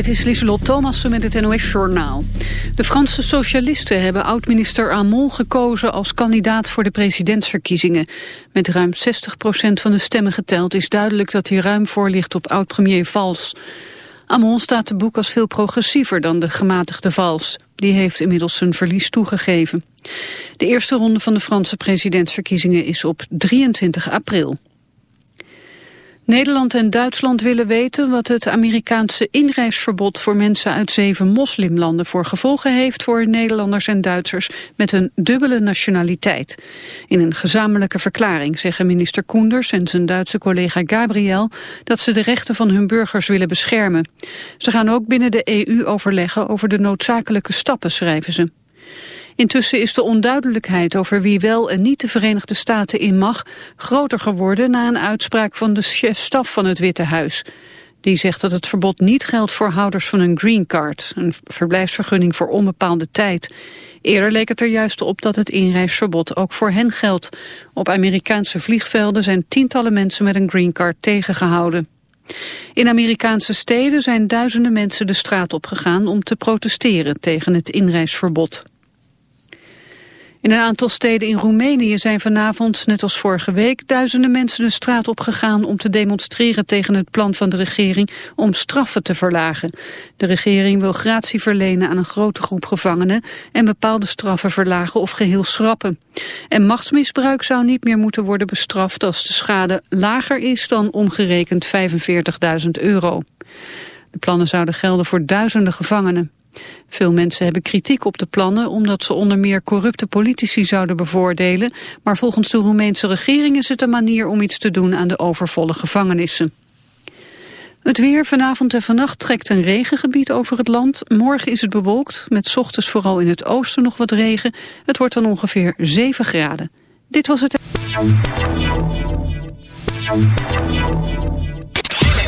Dit is Lieselot Thomassen met het NOS-journaal. De Franse socialisten hebben oud-minister Hamon gekozen als kandidaat voor de presidentsverkiezingen. Met ruim 60% van de stemmen geteld is duidelijk dat hij ruim voor ligt op oud-premier Valls. Hamon staat te boek als veel progressiever dan de gematigde Valls. Die heeft inmiddels zijn verlies toegegeven. De eerste ronde van de Franse presidentsverkiezingen is op 23 april. Nederland en Duitsland willen weten wat het Amerikaanse inreisverbod voor mensen uit zeven moslimlanden voor gevolgen heeft voor Nederlanders en Duitsers met een dubbele nationaliteit. In een gezamenlijke verklaring zeggen minister Koenders en zijn Duitse collega Gabriel dat ze de rechten van hun burgers willen beschermen. Ze gaan ook binnen de EU overleggen over de noodzakelijke stappen, schrijven ze. Intussen is de onduidelijkheid over wie wel en niet de Verenigde Staten in mag groter geworden na een uitspraak van de chef-staf van het Witte Huis. Die zegt dat het verbod niet geldt voor houders van een green card, een verblijfsvergunning voor onbepaalde tijd. Eerder leek het er juist op dat het inreisverbod ook voor hen geldt. Op Amerikaanse vliegvelden zijn tientallen mensen met een green card tegengehouden. In Amerikaanse steden zijn duizenden mensen de straat opgegaan om te protesteren tegen het inreisverbod. In een aantal steden in Roemenië zijn vanavond, net als vorige week, duizenden mensen de straat opgegaan om te demonstreren tegen het plan van de regering om straffen te verlagen. De regering wil gratie verlenen aan een grote groep gevangenen en bepaalde straffen verlagen of geheel schrappen. En machtsmisbruik zou niet meer moeten worden bestraft als de schade lager is dan omgerekend 45.000 euro. De plannen zouden gelden voor duizenden gevangenen. Veel mensen hebben kritiek op de plannen omdat ze onder meer corrupte politici zouden bevoordelen, maar volgens de Roemeense regering is het een manier om iets te doen aan de overvolle gevangenissen. Het weer vanavond en vannacht trekt een regengebied over het land. Morgen is het bewolkt, met ochtends vooral in het oosten nog wat regen. Het wordt dan ongeveer 7 graden. Dit was het...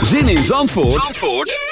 Zin in Zandvoort, Zandvoort?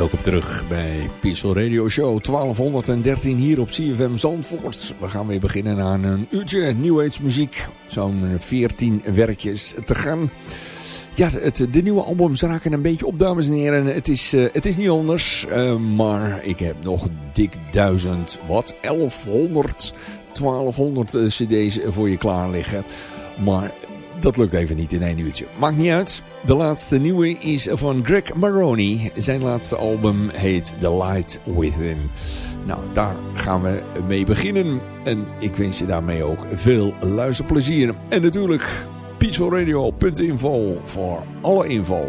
Welkom terug bij Peaceful Radio Show 1213 hier op CFM Zandvoort. We gaan weer beginnen aan een uurtje New Age muziek. Zo'n 14 werkjes te gaan. Ja, het, de nieuwe albums raken een beetje op, dames en heren. Het is, uh, het is niet anders, uh, maar ik heb nog dik duizend, wat, 1100, 1200 uh, cd's voor je klaar liggen. Maar dat lukt even niet in één uurtje. Maakt niet uit. De laatste nieuwe is van Greg Maroney. Zijn laatste album heet The Light Within. Nou, daar gaan we mee beginnen. En ik wens je daarmee ook veel luisterplezier. En natuurlijk peacefulradio.info voor alle info.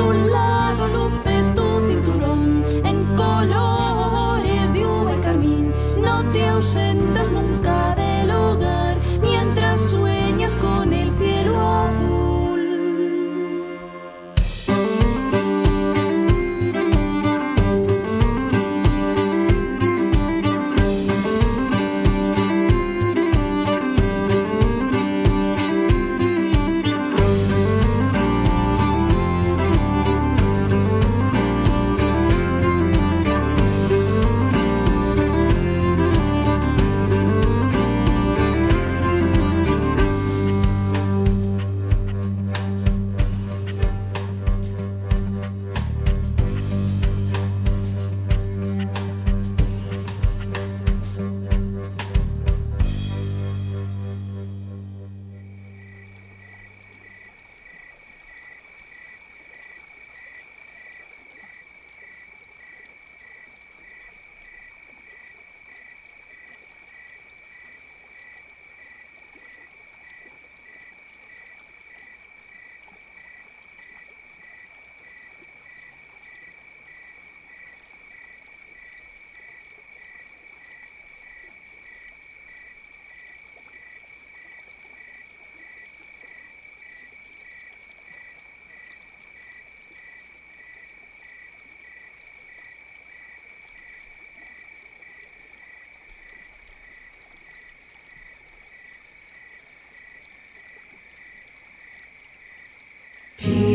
sous la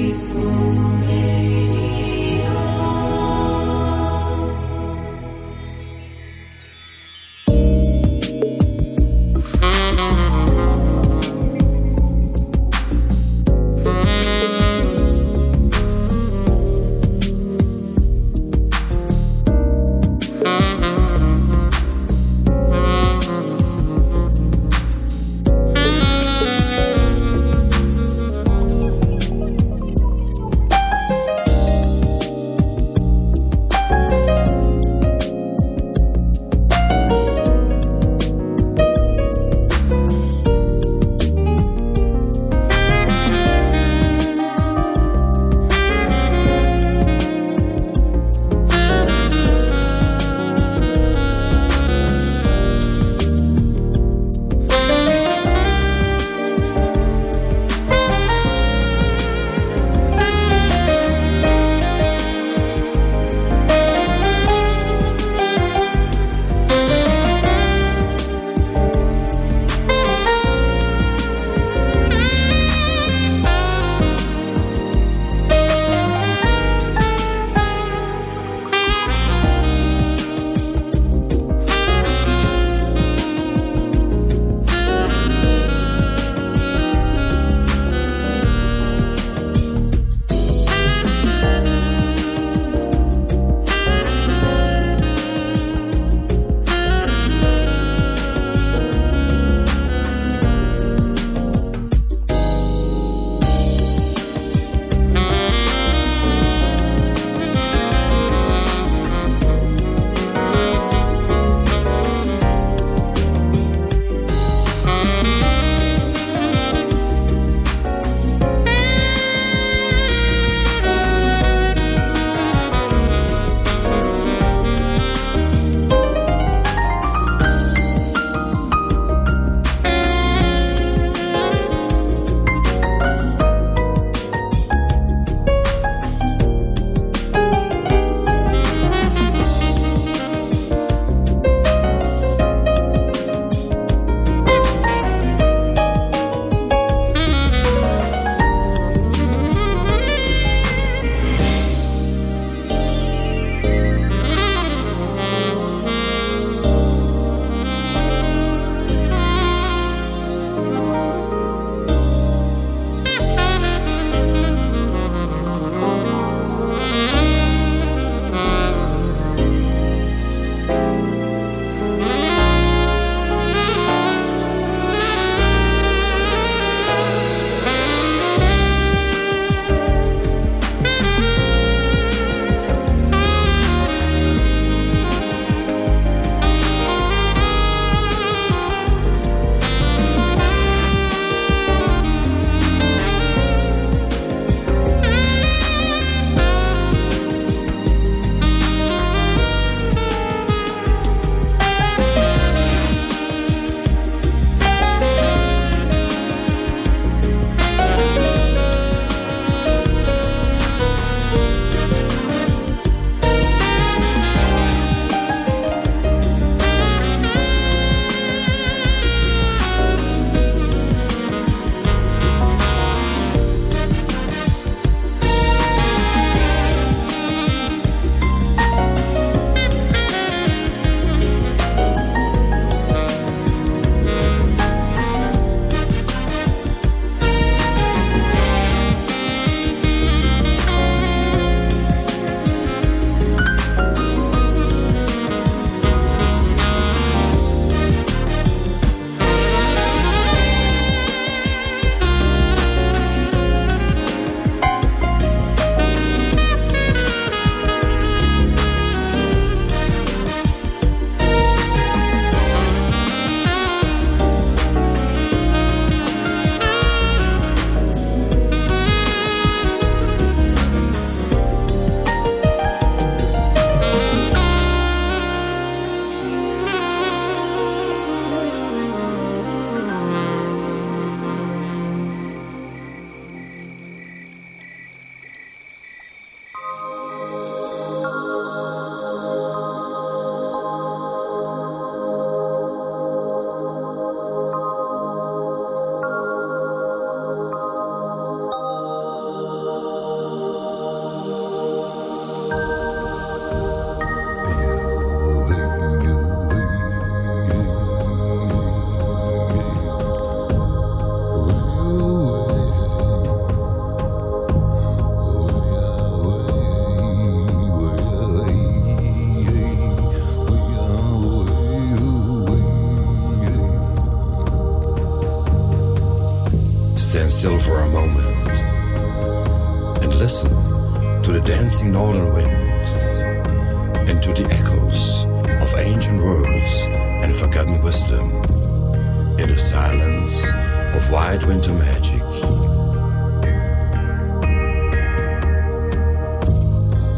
peaceful.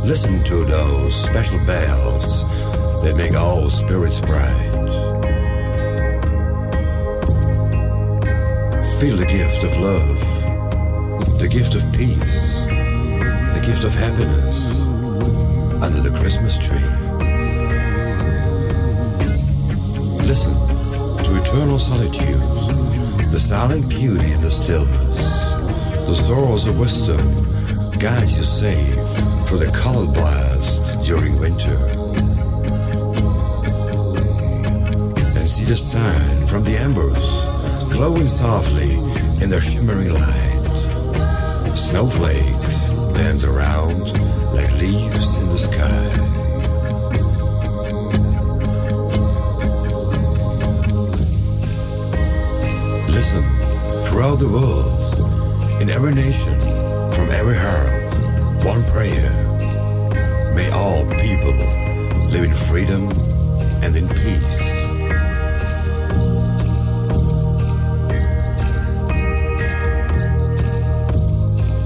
Listen to those special bells that make all spirits bright. Feel the gift of love, the gift of peace, the gift of happiness under the Christmas tree. Listen to eternal solitude, the silent beauty and the stillness, the sorrows of wisdom guide you safe through the cold blast during winter. And see the sun from the embers glowing softly in their shimmering light. Snowflakes dance around like leaves in the sky. Listen throughout the world, in every nation, from every heart one prayer. May all people live in freedom and in peace.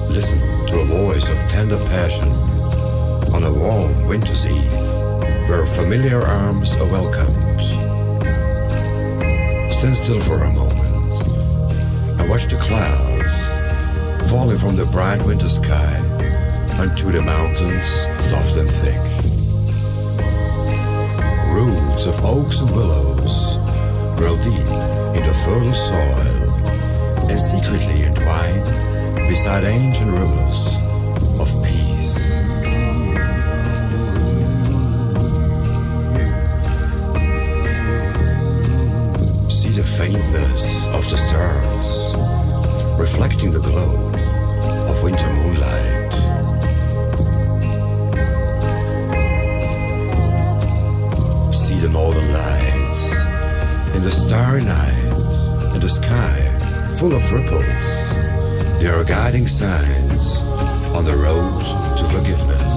Listen to a voice of tender passion on a warm winter's eve where familiar arms are welcomed. Stand still for a moment and watch the clouds falling from the bright winter sky unto the mountains soft and thick. Roots of oaks and willows grow deep in the fertile soil and secretly entwine beside ancient rivers of peace. See the faintness of the stars reflecting the glow of winter moonlight. The northern lights. In the starry night in the sky full of ripples there are guiding signs on the road to forgiveness.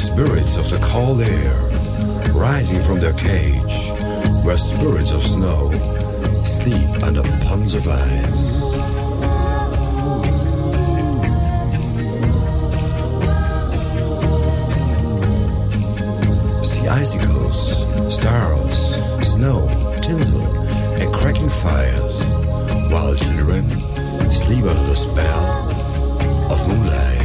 Spirits of the cold air rising from their cage where spirits of snow sleep under ponds of ice icicles, stars, snow, tinsel, and cracking fires, while children sleep under the spell of moonlight.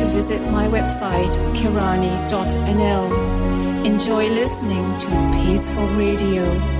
To visit my website kirani.nl. Enjoy listening to Peaceful Radio.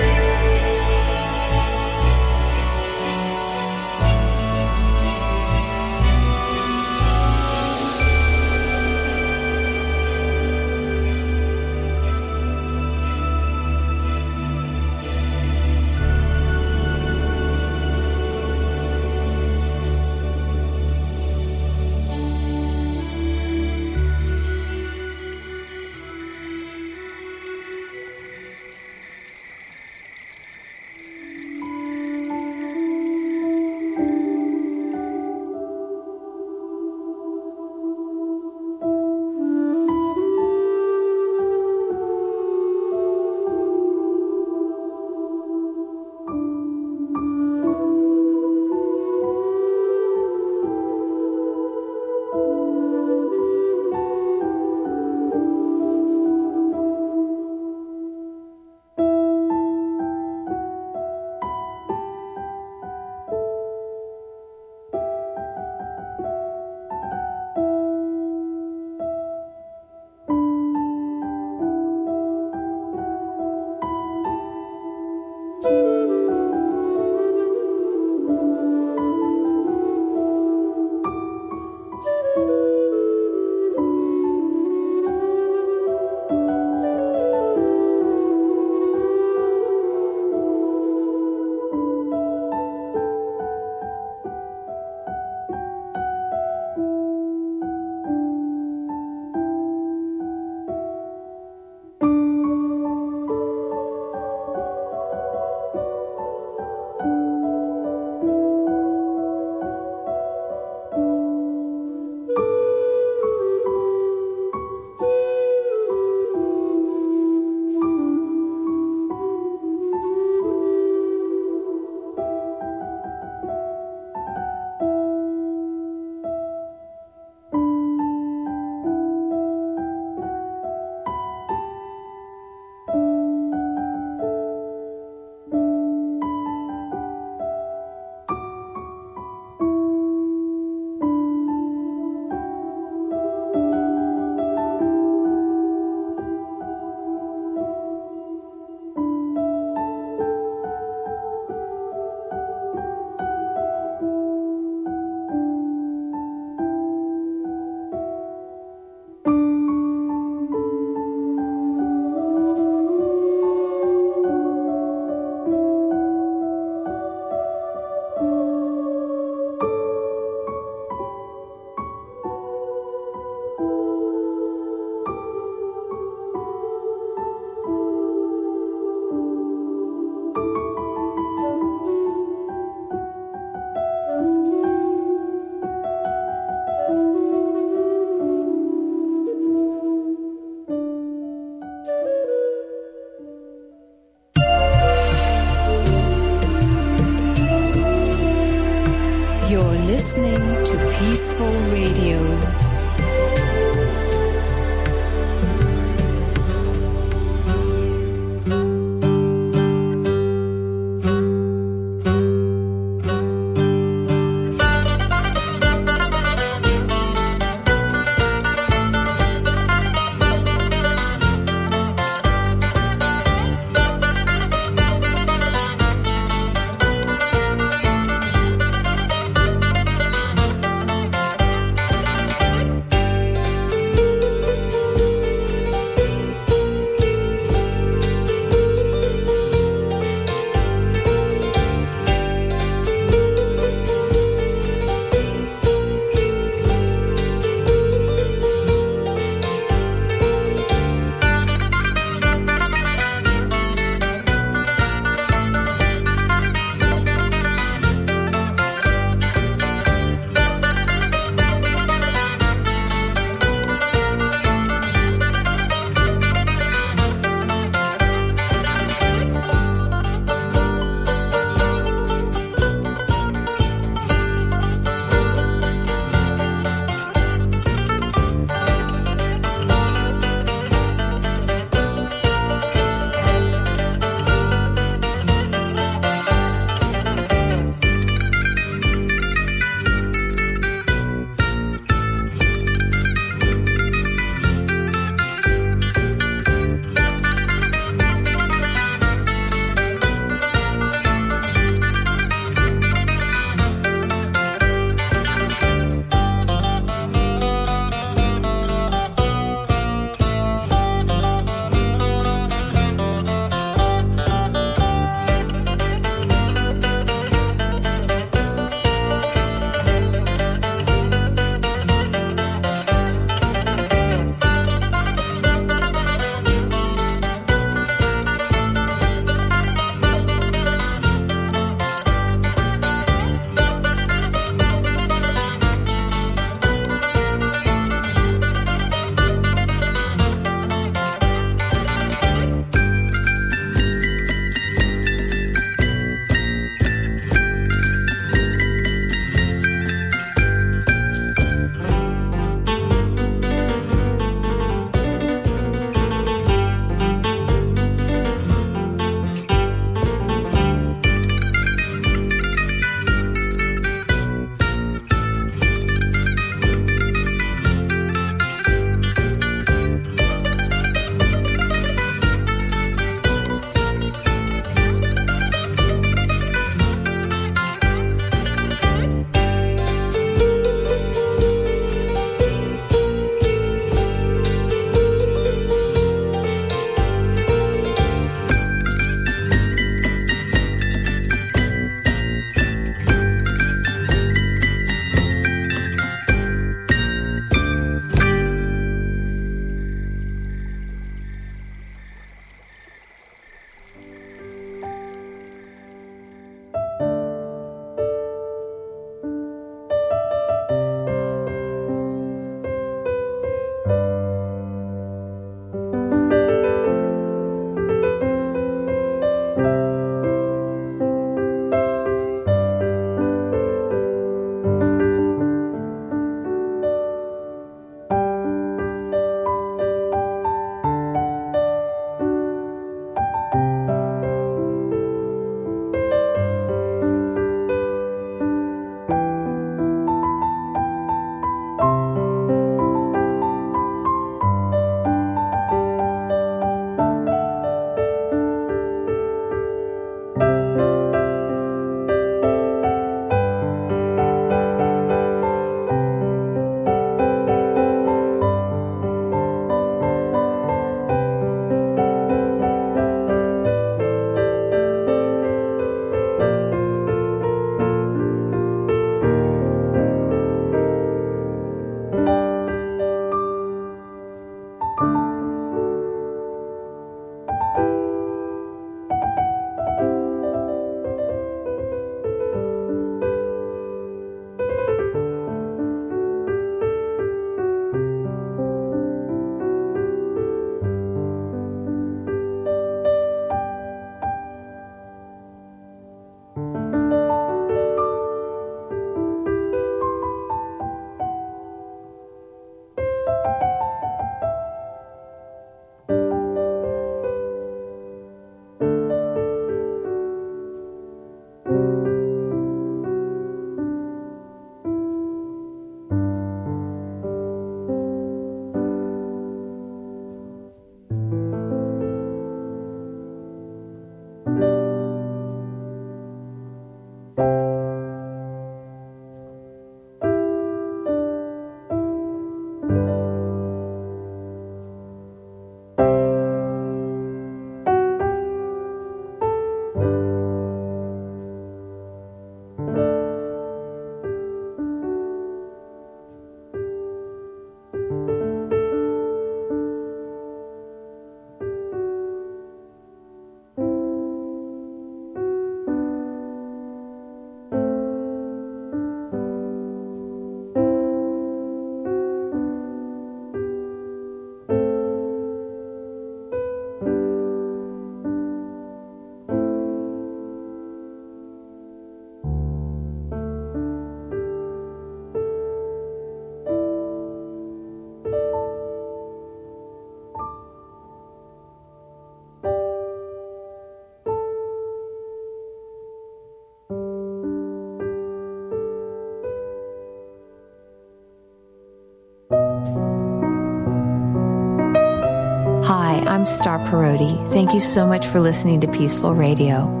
Starr Parodi. Thank you so much for listening to Peaceful Radio.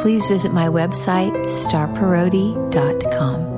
Please visit my website, starrparodi.com.